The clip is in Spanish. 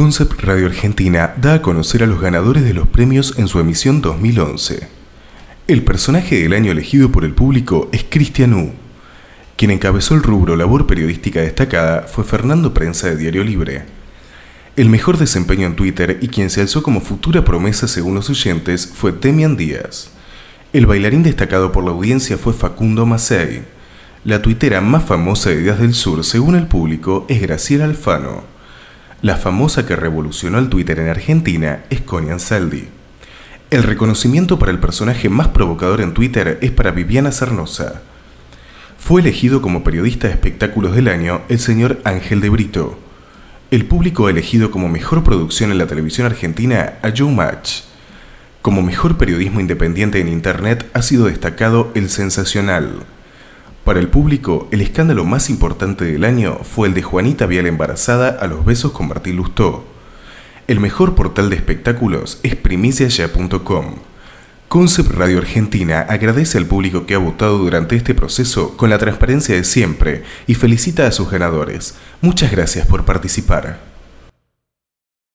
Concept Radio Argentina da a conocer a los ganadores de los premios en su emisión 2011. El personaje del año elegido por el público es Cristian U. Quien encabezó el rubro labor periodística destacada fue Fernando Prensa de Diario Libre. El mejor desempeño en Twitter y quien se alzó como futura promesa según los oyentes fue Temian Díaz. El bailarín destacado por la audiencia fue Facundo Macei. La tuitera más famosa de Díaz del Sur, según el público, es Graciela Alfano. La famosa que revolucionó el Twitter en Argentina es Connie Ansaldi. El reconocimiento para el personaje más provocador en Twitter es para Viviana Sarnosa. Fue elegido como periodista de espectáculos del año el señor Ángel de Brito. El público ha elegido como mejor producción en la televisión argentina a Joe Match. Como mejor periodismo independiente en Internet ha sido destacado El Sensacional. Para el público, el escándalo más importante del año fue el de Juanita Vial embarazada a los besos con Martín Lustó. El mejor portal de espectáculos es primiciaya.com. Concept Radio Argentina agradece al público que ha votado durante este proceso con la transparencia de siempre y felicita a sus ganadores. Muchas gracias por participar.